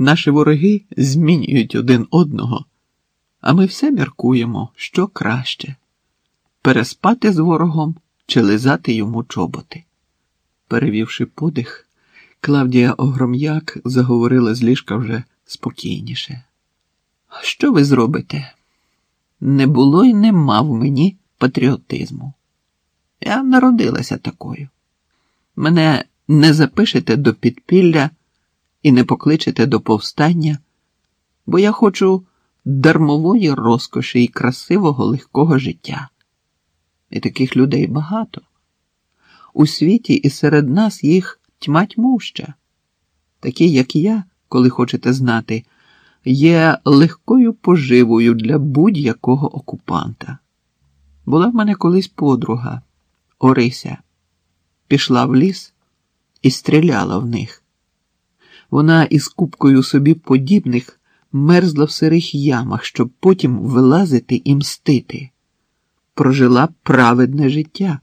Наші вороги змінюють один одного, а ми все міркуємо, що краще переспати з ворогом чи лизати йому чоботи. Перевівши подих, Клавдія Огром'як заговорила з ліжка вже спокійніше. Що ви зробите? Не було й нема в мені патріотизму. Я народилася такою. Мене не запишете до підпілля і не покличете до повстання, бо я хочу дармової розкоші і красивого легкого життя. І таких людей багато. У світі і серед нас їх тьма тьмуща. Такі, як я, коли хочете знати, є легкою поживою для будь-якого окупанта. Була в мене колись подруга Орися, пішла в ліс і стріляла в них. Вона із купкою собі подібних мерзла в сирих ямах, щоб потім вилазити і мстити. Прожила праведне життя,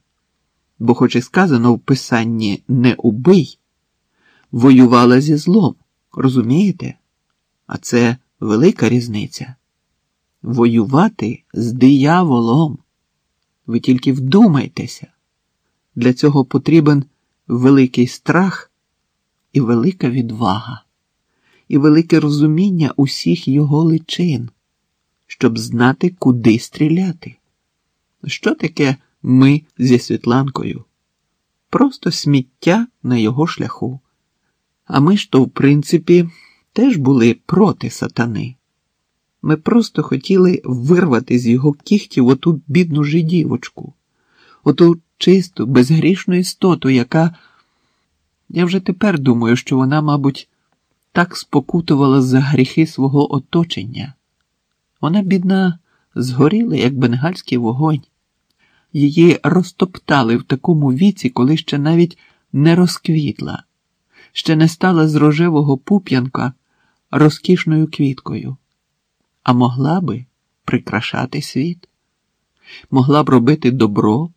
бо, хоч і сказано в писанні не убий, воювала зі злом, розумієте? А це велика різниця. Воювати з дияволом. Ви тільки вдумайтеся. Для цього потрібен великий страх і велика відвага, і велике розуміння усіх його личин, щоб знати, куди стріляти. Що таке ми зі Світланкою? Просто сміття на його шляху. А ми ж то, в принципі, теж були проти сатани. Ми просто хотіли вирвати з його кіхтів оту бідну жидівочку, оту чисту, безгрішну істоту, яка. Я вже тепер думаю, що вона, мабуть, так спокутувала за гріхи свого оточення. Вона, бідна, згоріла, як бенгальський вогонь. Її розтоптали в такому віці, коли ще навіть не розквітла, ще не стала з рожевого пуп'янка розкішною квіткою, а могла би прикрашати світ, могла б робити добро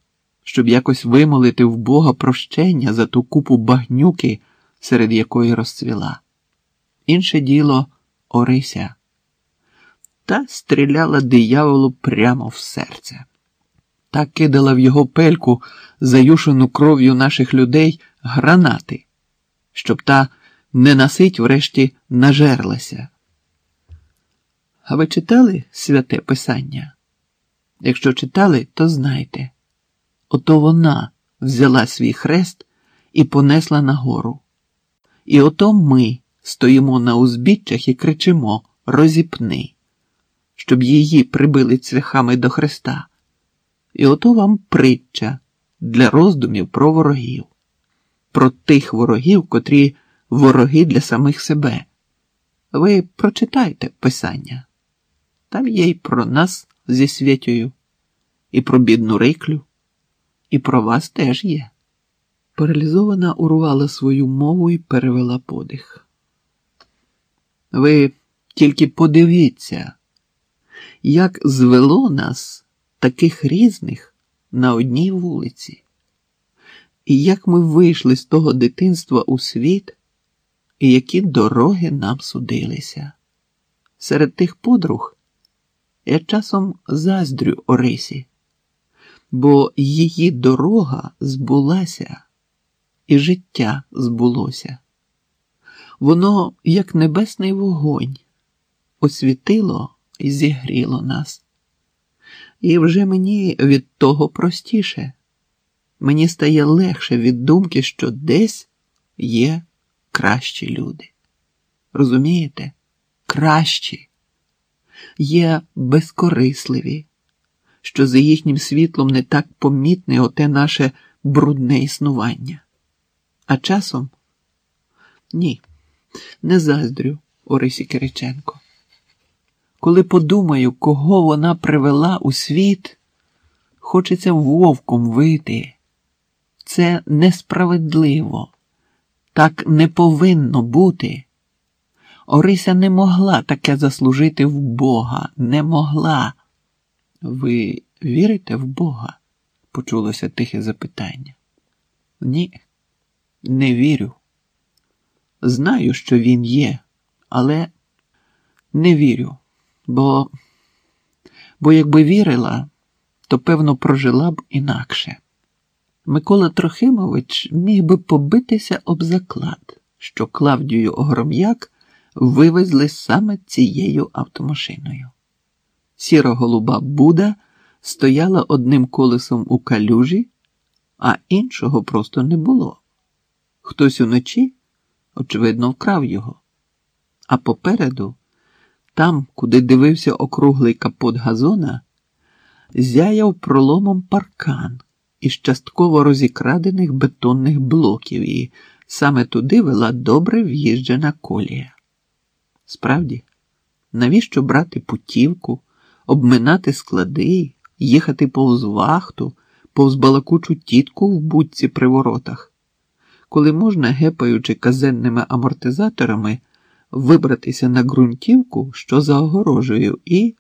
щоб якось вимолити в Бога прощення за ту купу багнюки, серед якої розцвіла. Інше діло Орися. Та стріляла дияволу прямо в серце, та кидала в його пельку, заюшену кров'ю наших людей, гранати, щоб та ненасить врешті нажерлася. А ви читали святе Писання? Якщо читали, то знайте. Ото вона взяла свій хрест і понесла нагору. І ото ми стоїмо на узбіччях і кричимо Розіпни, щоб її прибили цвяхами до хреста. І ото вам притча для роздумів про ворогів, про тих ворогів, котрі вороги для самих себе. Ви прочитайте Писання. Там є й про нас зі святою, і про бідну риклю. І про вас теж є. Паралізована урвала свою мову і перевела подих. Ви тільки подивіться, як звело нас таких різних на одній вулиці, і як ми вийшли з того дитинства у світ, і які дороги нам судилися. Серед тих подруг я часом заздрю Орисі бо її дорога збулася, і життя збулося. Воно, як небесний вогонь, освітило і зігріло нас. І вже мені від того простіше. Мені стає легше від думки, що десь є кращі люди. Розумієте? Кращі, є безкорисливі що за їхнім світлом не так помітне оте наше брудне існування. А часом ні, не заздрю Орисі Кириченко. Коли подумаю, кого вона привела у світ, хочеться вовком вийти. Це несправедливо, так не повинно бути. Орися не могла таке заслужити в Бога, не могла. Ви вірите в Бога? почулося тихе запитання. Ні, не вірю. Знаю, що він є, але не вірю, бо, бо якби вірила, то певно прожила б інакше. Микола Трохимович міг би побитися об заклад, що Клавдію Огром'як вивезли саме цією автомашиною. Сіра голуба Буда стояла одним колесом у калюжі, а іншого просто не було. Хтось уночі, очевидно, вкрав його. А попереду, там, куди дивився округлий капот газона, зяяв проломом паркан із частково розікрадених бетонних блоків, і саме туди вела добре в'їжджена колія. Справді, навіщо брати путівку, обминати склади, їхати повз вахту, повз балакучу тітку в будці при воротах, коли можна, гепаючи казенними амортизаторами, вибратися на ґрунтівку, що за огорожею, і